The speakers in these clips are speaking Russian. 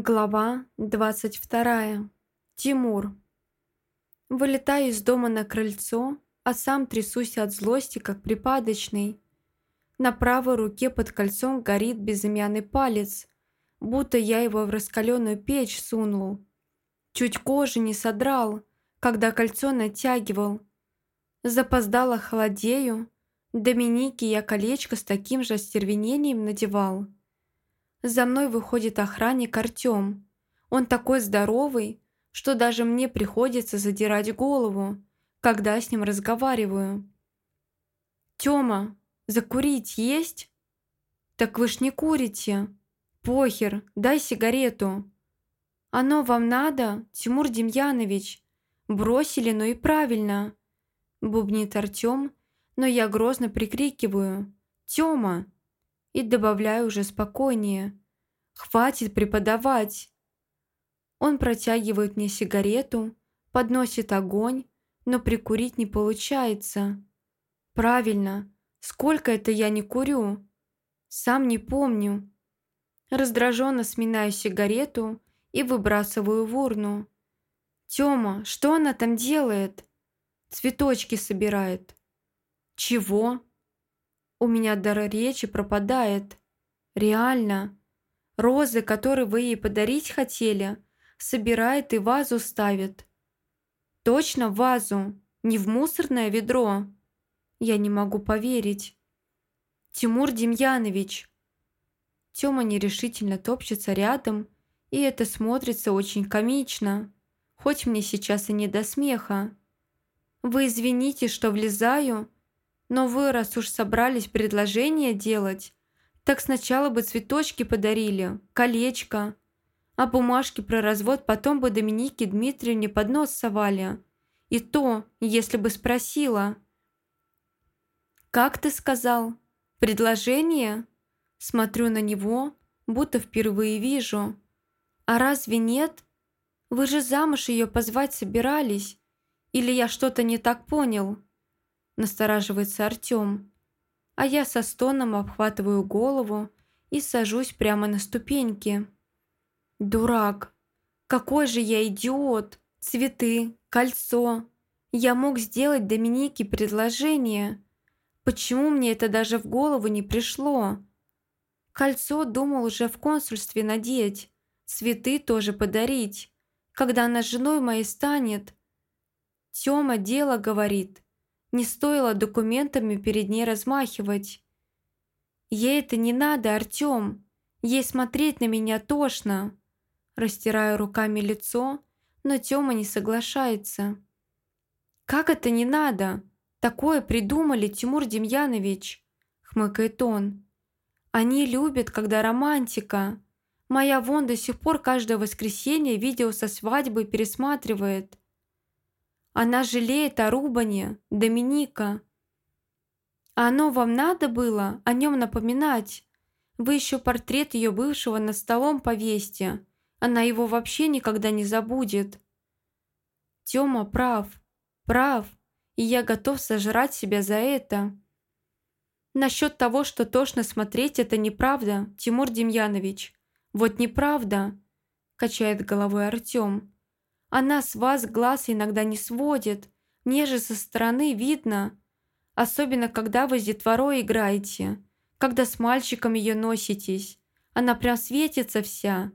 Глава 22. Тимур. Вылетаю из дома на крыльцо, а сам трясусь от злости, как припадочный. На правой руке под кольцом горит безымянный палец, будто я его в раскаленную печь сунул. Чуть кожи не содрал, когда кольцо натягивал. Запоздало холодею, Доминике я колечко с таким же остервенением надевал. За мной выходит охранник Артём. Он такой здоровый, что даже мне приходится задирать голову, когда с ним разговариваю. «Тёма, закурить есть?» «Так вы ж не курите. Похер, дай сигарету». «Оно вам надо, Тимур Демьянович?» «Бросили, но и правильно», – бубнит Артём, но я грозно прикрикиваю. «Тёма!» И добавляю уже спокойнее. «Хватит преподавать!» Он протягивает мне сигарету, подносит огонь, но прикурить не получается. «Правильно, сколько это я не курю?» «Сам не помню». Раздраженно сминаю сигарету и выбрасываю в урну. «Тёма, что она там делает?» «Цветочки собирает». «Чего?» У меня дар речи пропадает. Реально. Розы, которые вы ей подарить хотели, собирает и вазу ставит. Точно в вазу, не в мусорное ведро. Я не могу поверить. Тимур Демьянович. Тёма нерешительно топчется рядом, и это смотрится очень комично, хоть мне сейчас и не до смеха. Вы извините, что влезаю, но вы, раз уж собрались предложение делать, так сначала бы цветочки подарили, колечко, а бумажки про развод потом бы Доминике Дмитриевне под нос совали. И то, если бы спросила. «Как ты сказал? Предложение?» Смотрю на него, будто впервые вижу. «А разве нет? Вы же замуж ее позвать собирались. Или я что-то не так понял?» Настораживается Артём. А я со стоном обхватываю голову и сажусь прямо на ступеньки. Дурак! Какой же я идиот! Цветы, кольцо. Я мог сделать Доминике предложение. Почему мне это даже в голову не пришло? Кольцо думал уже в консульстве надеть. Цветы тоже подарить. Когда она женой моей станет. Тёма дело говорит. Не стоило документами перед ней размахивать. «Ей это не надо, Артём. Ей смотреть на меня тошно». Растираю руками лицо, но Тёма не соглашается. «Как это не надо? Такое придумали, Тимур Демьянович», — хмыкает он. «Они любят, когда романтика. Моя вон до сих пор каждое воскресенье видео со свадьбы пересматривает. Она жалеет о Рубане, Доминика. А оно вам надо было о нем напоминать? Вы еще портрет ее бывшего над столом повесьте. Она его вообще никогда не забудет. Тёма прав, прав, и я готов сожрать себя за это. Насчет того, что тошно смотреть, это неправда, Тимур Демьянович. Вот неправда, качает головой Артём. Она с вас глаз иногда не сводит. Мне же со стороны видно. Особенно, когда вы с детворой играете. Когда с мальчиком ее носитесь. Она прям светится вся.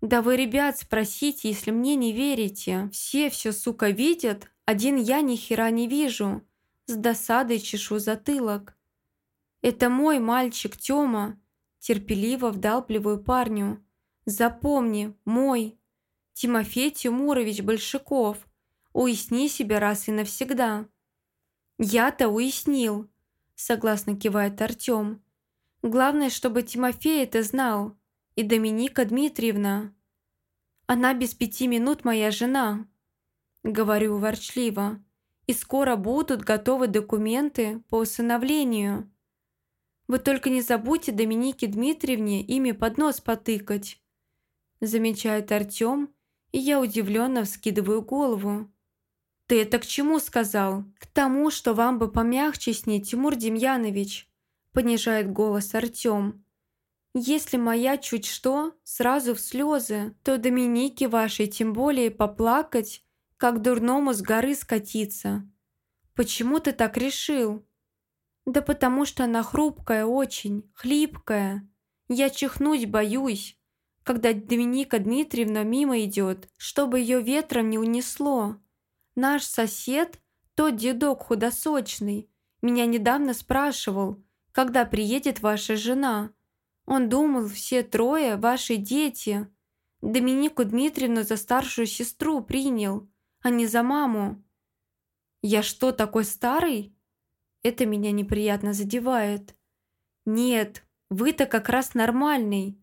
Да вы, ребят, спросите, если мне не верите. Все все, сука, видят. Один я ни хера не вижу. С досадой чешу затылок. Это мой мальчик, Тёма. Терпеливо вдалпливаю парню. Запомни, мой. Тимофей Тимурович Большаков, уясни себя раз и навсегда». «Я-то уяснил», – согласно кивает Артём. «Главное, чтобы Тимофей это знал. И Доминика Дмитриевна. Она без пяти минут моя жена», – говорю ворчливо. «И скоро будут готовы документы по усыновлению. Вы только не забудьте Доминике Дмитриевне ими под нос потыкать», – замечает Артём и я удивленно вскидываю голову. «Ты это к чему сказал?» «К тому, что вам бы помягче с ней, Тимур Демьянович», понижает голос Артём. Если моя чуть что, сразу в слезы, то Доминике вашей тем более поплакать, как дурному с горы скатиться. Почему ты так решил? Да потому что она хрупкая очень, хлипкая. Я чихнуть боюсь, когда Доминика Дмитриевна мимо идет, чтобы ее ветром не унесло. Наш сосед, тот дедок худосочный, меня недавно спрашивал, когда приедет ваша жена. Он думал, все трое ваши дети. Доминику Дмитриевну за старшую сестру принял, а не за маму. Я что, такой старый? Это меня неприятно задевает. Нет, вы-то как раз нормальный,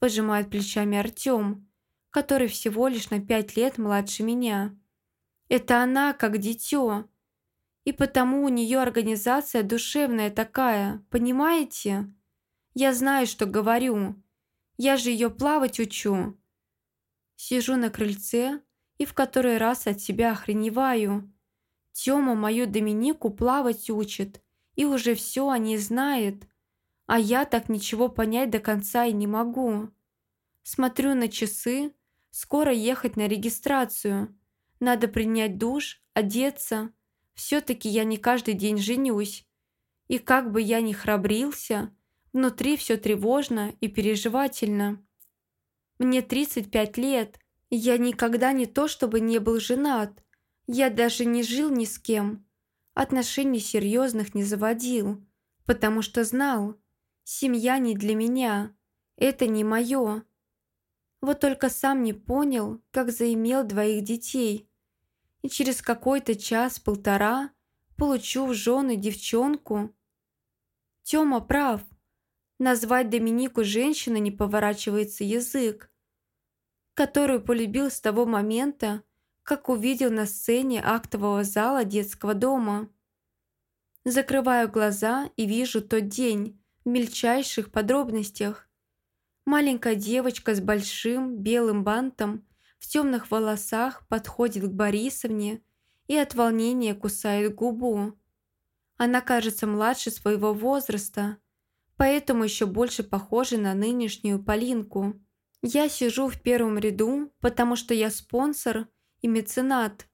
пожимает плечами Артем, который всего лишь на пять лет младше меня. Это она как дитё. И потому у нее организация душевная такая, понимаете? Я знаю, что говорю. Я же ее плавать учу. Сижу на крыльце и в который раз от себя охреневаю. Тёма мою Доминику плавать учит и уже все о ней знает, а я так ничего понять до конца и не могу. Смотрю на часы, скоро ехать на регистрацию. Надо принять душ, одеться. Все-таки я не каждый день женюсь. И как бы я ни храбрился, Внутри все тревожно и переживательно. Мне 35 лет, и я никогда не то чтобы не был женат. Я даже не жил ни с кем. Отношений серьезных не заводил, потому что знал, семья не для меня, это не мое. Вот только сам не понял, как заимел двоих детей. И через какой-то час-полтора получу в жены девчонку. Тёма прав. Назвать Доминику женщиной не поворачивается язык, которую полюбил с того момента, как увидел на сцене актового зала детского дома. Закрываю глаза и вижу тот день в мельчайших подробностях. Маленькая девочка с большим белым бантом в темных волосах подходит к Борисовне и от волнения кусает губу. Она кажется младше своего возраста – поэтому еще больше похожа на нынешнюю Полинку. Я сижу в первом ряду, потому что я спонсор и меценат.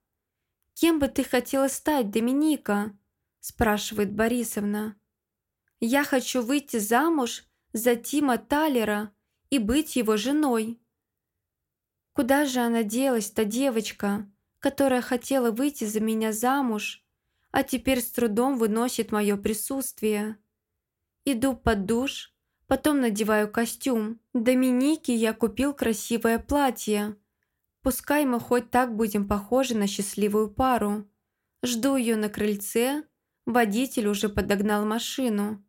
«Кем бы ты хотела стать, Доминика?» – спрашивает Борисовна. «Я хочу выйти замуж за Тима Талера и быть его женой». Куда же она делась, та девочка, которая хотела выйти за меня замуж, а теперь с трудом выносит мое присутствие? Иду под душ, потом надеваю костюм. Доминике я купил красивое платье. Пускай мы хоть так будем похожи на счастливую пару. Жду ее на крыльце, водитель уже подогнал машину.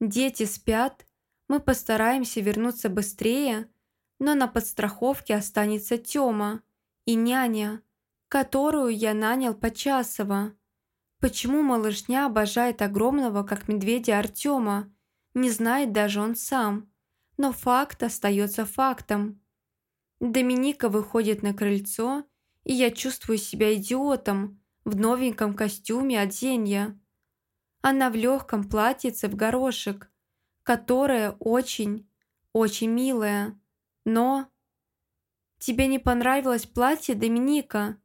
Дети спят, мы постараемся вернуться быстрее, но на подстраховке останется Тёма и няня, которую я нанял почасово. Почему малышня обожает огромного, как медведя Артема? Не знает даже он сам. Но факт остается фактом. Доминика выходит на крыльцо, и я чувствую себя идиотом в новеньком костюме от Зенья. Она в легком платьице в горошек, которое очень, очень милое. Но... «Тебе не понравилось платье, Доминика?»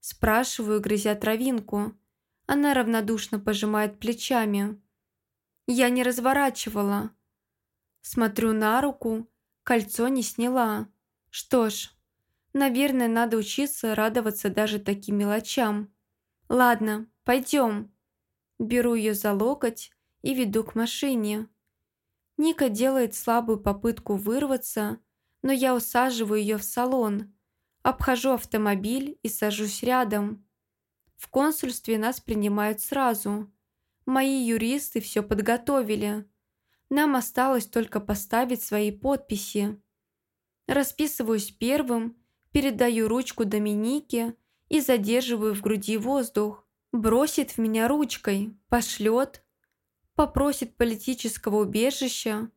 Спрашиваю, грызя травинку. Она равнодушно пожимает плечами. Я не разворачивала. Смотрю на руку, кольцо не сняла. Что ж, наверное, надо учиться радоваться даже таким мелочам. Ладно, пойдем. Беру ее за локоть и веду к машине. Ника делает слабую попытку вырваться, но я усаживаю ее в салон, обхожу автомобиль и сажусь рядом. В консульстве нас принимают сразу. Мои юристы все подготовили. Нам осталось только поставить свои подписи. Расписываюсь первым, передаю ручку Доминике и задерживаю в груди воздух. Бросит в меня ручкой, пошлет, попросит политического убежища.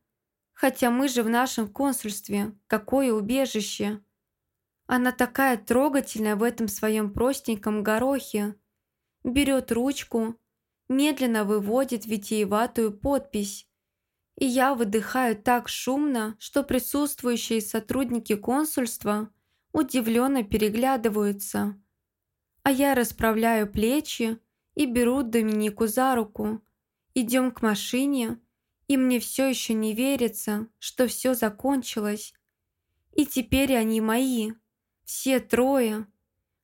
Хотя мы же в нашем консульстве, какое убежище? Она такая трогательная в этом своем простеньком горохе. Берет ручку, медленно выводит витиеватую подпись. И я выдыхаю так шумно, что присутствующие сотрудники консульства удивленно переглядываются. А я расправляю плечи и беру Доминику за руку. Идем к машине, и мне все еще не верится, что все закончилось. И теперь они мои, все трое.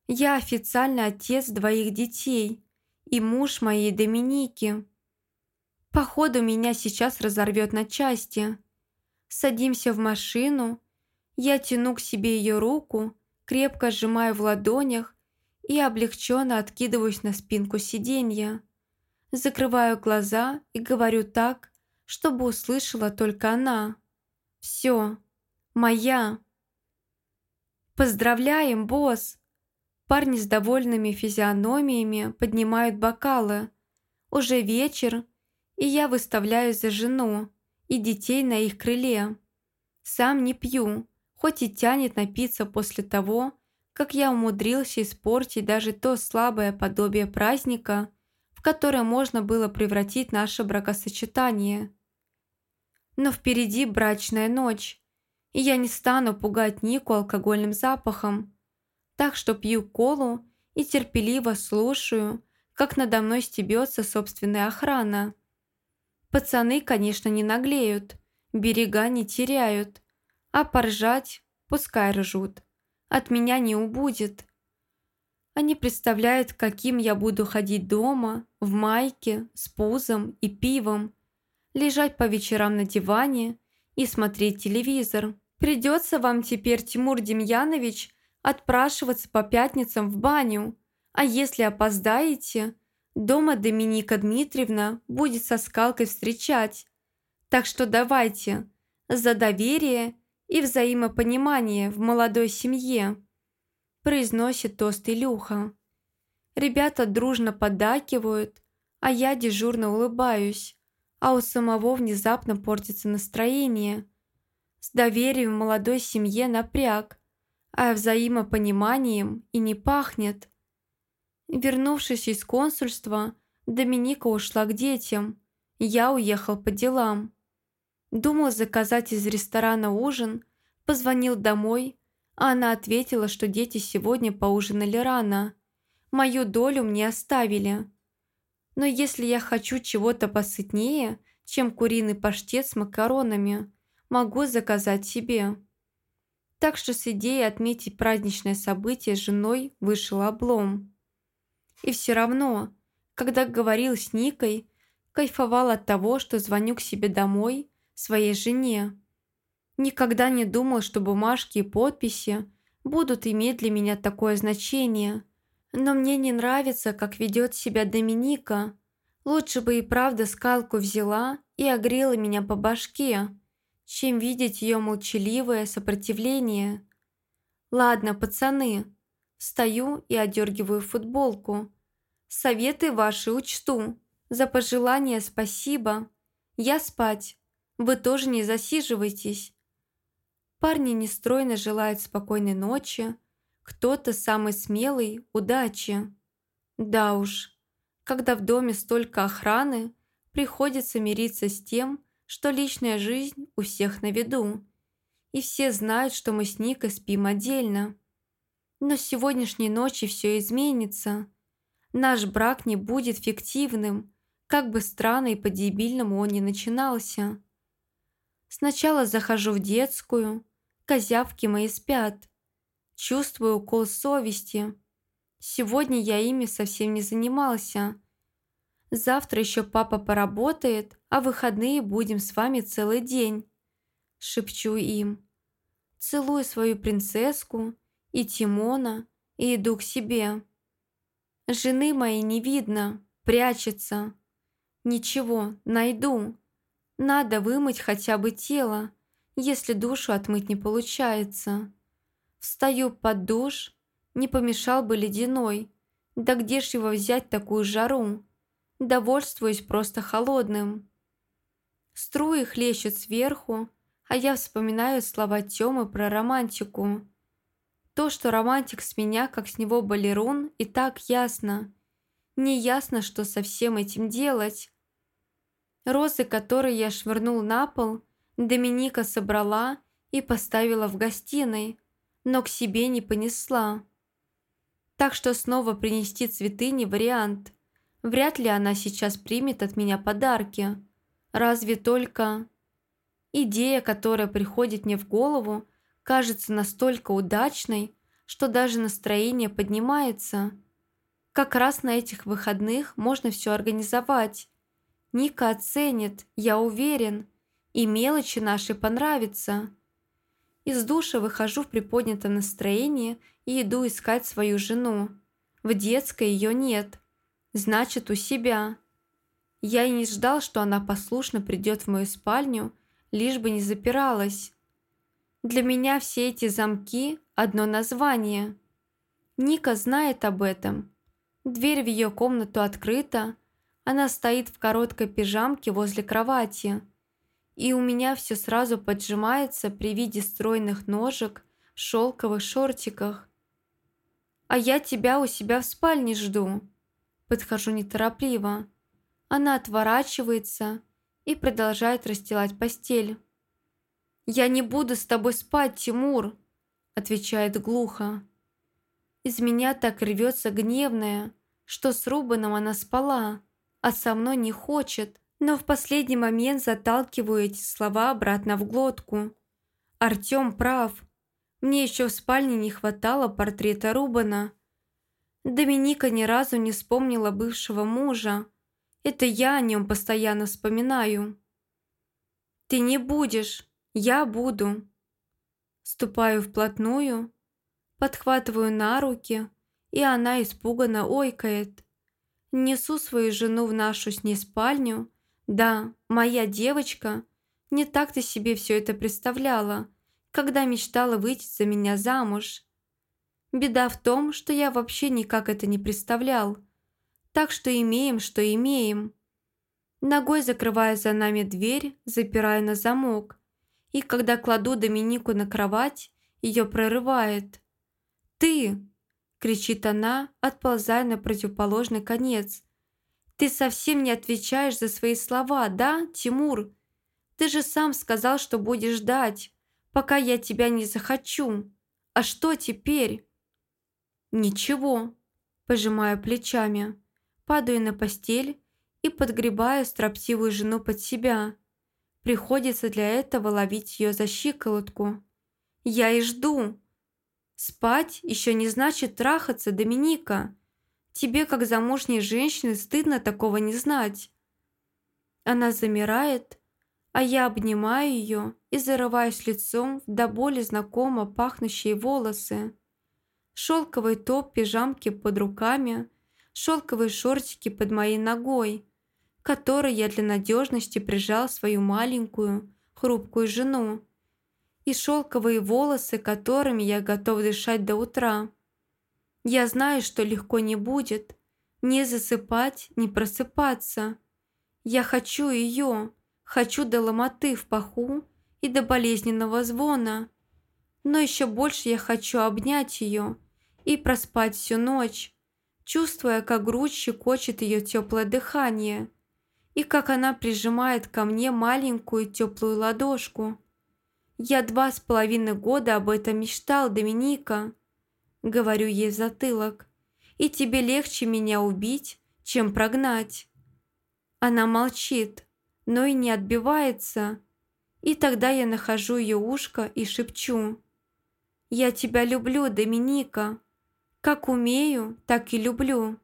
Я официально отец двоих детей и муж моей Доминики. Походу, меня сейчас разорвет на части. Садимся в машину, я тяну к себе ее руку, крепко сжимаю в ладонях и облегченно откидываюсь на спинку сиденья. Закрываю глаза и говорю так, чтобы услышала только она. «Все, моя!» «Поздравляем, босс!» Парни с довольными физиономиями поднимают бокалы. Уже вечер, и я выставляю за жену и детей на их крыле. Сам не пью, хоть и тянет напиться после того, как я умудрился испортить даже то слабое подобие праздника, в которое можно было превратить наше бракосочетание. Но впереди брачная ночь, и я не стану пугать Нику алкогольным запахом, так что пью колу и терпеливо слушаю, как надо мной стебется собственная охрана. Пацаны, конечно, не наглеют, берега не теряют, а поржать пускай ржут. От меня не убудет. Они представляют, каким я буду ходить дома, в майке, с пузом и пивом, лежать по вечерам на диване и смотреть телевизор. Придется вам теперь, Тимур Демьянович, отпрашиваться по пятницам в баню, а если опоздаете, Дома Доминика Дмитриевна будет со скалкой встречать. Так что давайте, за доверие и взаимопонимание в молодой семье», произносит тост Илюха. Ребята дружно поддакивают, а я дежурно улыбаюсь, а у самого внезапно портится настроение. С доверием в молодой семье напряг, а взаимопониманием и не пахнет. Вернувшись из консульства, Доминика ушла к детям. Я уехал по делам. Думал заказать из ресторана ужин, позвонил домой, а она ответила, что дети сегодня поужинали рано. Мою долю мне оставили. Но если я хочу чего-то посытнее, чем куриный паштет с макаронами, могу заказать себе. Так что с идеей отметить праздничное событие с женой вышел облом. И все равно, когда говорил с Никой, кайфовал от того, что звоню к себе домой, своей жене. Никогда не думал, что бумажки и подписи будут иметь для меня такое значение. Но мне не нравится, как ведет себя Доминика. Лучше бы и правда скалку взяла и огрела меня по башке, чем видеть ее молчаливое сопротивление. Ладно, пацаны. Встаю и одергиваю футболку. Советы ваши учту. За пожелание спасибо. Я спать. Вы тоже не засиживайтесь. Парни нестройно желают спокойной ночи. Кто-то самый смелый – удачи. Да уж, когда в доме столько охраны, приходится мириться с тем, что личная жизнь у всех на виду. И все знают, что мы с Никой спим отдельно. Но с сегодняшней ночи все изменится. Наш брак не будет фиктивным, как бы странно и по-дебильному он ни начинался. Сначала захожу в детскую, козявки мои спят. Чувствую укол совести. Сегодня я ими совсем не занимался. Завтра еще папа поработает, а выходные будем с вами целый день. Шепчу им. Целую свою принцесску и Тимона и иду к себе. Жены моей не видно, прячется. Ничего, найду. Надо вымыть хотя бы тело, если душу отмыть не получается. Встаю под душ, не помешал бы ледяной. Да где ж его взять такую жару? Довольствуюсь просто холодным. Струи хлещут сверху, а я вспоминаю слова Тёмы про романтику. То, что романтик с меня, как с него балерун, и так ясно. Не ясно, что со всем этим делать. Розы, которые я швырнул на пол, Доминика собрала и поставила в гостиной, но к себе не понесла. Так что снова принести цветы не вариант. Вряд ли она сейчас примет от меня подарки. Разве только... Идея, которая приходит мне в голову, кажется настолько удачной, что даже настроение поднимается. Как раз на этих выходных можно все организовать. Ника оценит, я уверен, и мелочи наши понравятся. Из душа выхожу в приподнятом настроении и иду искать свою жену. В детской ее нет. Значит, у себя. Я и не ждал, что она послушно придет в мою спальню, лишь бы не запиралась. Для меня все эти замки – одно название. Ника знает об этом. Дверь в ее комнату открыта. Она стоит в короткой пижамке возле кровати. И у меня все сразу поджимается при виде стройных ножек в шелковых шортиках. «А я тебя у себя в спальне жду». Подхожу неторопливо. Она отворачивается и продолжает расстилать постель. «Я не буду с тобой спать, Тимур», отвечает глухо. Из меня так рвется гневная, что с Рубаном она спала, а со мной не хочет, но в последний момент заталкиваю эти слова обратно в глотку. Артём прав. Мне еще в спальне не хватало портрета Рубана. Доминика ни разу не вспомнила бывшего мужа. Это я о нем постоянно вспоминаю. «Ты не будешь, я буду». Ступаю вплотную, подхватываю на руки, и она испуганно ойкает. Несу свою жену в нашу с ней спальню. Да, моя девочка не так-то себе все это представляла, когда мечтала выйти за меня замуж. Беда в том, что я вообще никак это не представлял. Так что имеем, что имеем. Ногой закрываю за нами дверь, запирая на замок. И когда кладу Доминику на кровать, ее прорывает. «Ты!» – кричит она, отползая на противоположный конец. «Ты совсем не отвечаешь за свои слова, да, Тимур? Ты же сам сказал, что будешь ждать пока я тебя не захочу. А что теперь?» «Ничего», – пожимаю плечами, падаю на постель и подгребаю строптивую жену под себя. Приходится для этого ловить ее за щиколотку. Я и жду. Спать еще не значит трахаться, Доминика. Тебе, как замужней женщине, стыдно такого не знать. Она замирает, а я обнимаю ее и зарываюсь лицом в до боли знакомо пахнущие волосы. Шелковый топ пижамки под руками, шелковые шортики под моей ногой, которой я для надежности прижал свою маленькую, хрупкую жену, и шелковые волосы, которыми я готов дышать до утра. Я знаю, что легко не будет, не засыпать, не просыпаться. Я хочу ее, Хочу до ломоты в паху и до болезненного звона. Но еще больше я хочу обнять ее и проспать всю ночь, чувствуя, как грудь щекочет ее теплое дыхание и как она прижимает ко мне маленькую теплую ладошку. «Я два с половиной года об этом мечтал, Доминика», — говорю ей в затылок, «и тебе легче меня убить, чем прогнать». Она молчит, но и не отбивается. И тогда я нахожу ее ушко и шепчу. «Я тебя люблю, Доминика. Как умею, так и люблю».